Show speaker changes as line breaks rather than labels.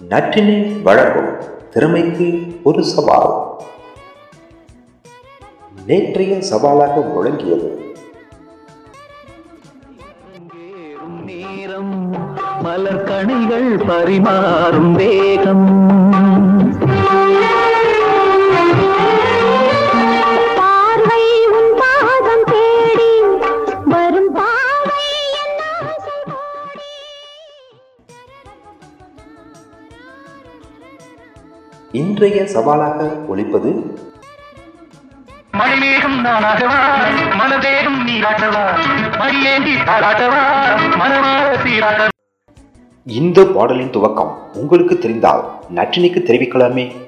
நற்றினை வழங்கும் திறமைக்கு ஒரு சவால். நேற்றைய சவாலாக முழங்கியது.
நேரம் மலர் கணிகள் பரிமாறும் வேகம்.
இன்றைய சவாலாக ஒழிப்பது?
நானாகவா மனதேகம் நீராட்டவா மடியேந்தி தாராட்டவா மனமாற சீராட்டவா
இந்த பாடலின் துவக்கம் உங்களுக்கு தெரிந்தால் நற்றினைக்கு தெரிவிக்கலாமே.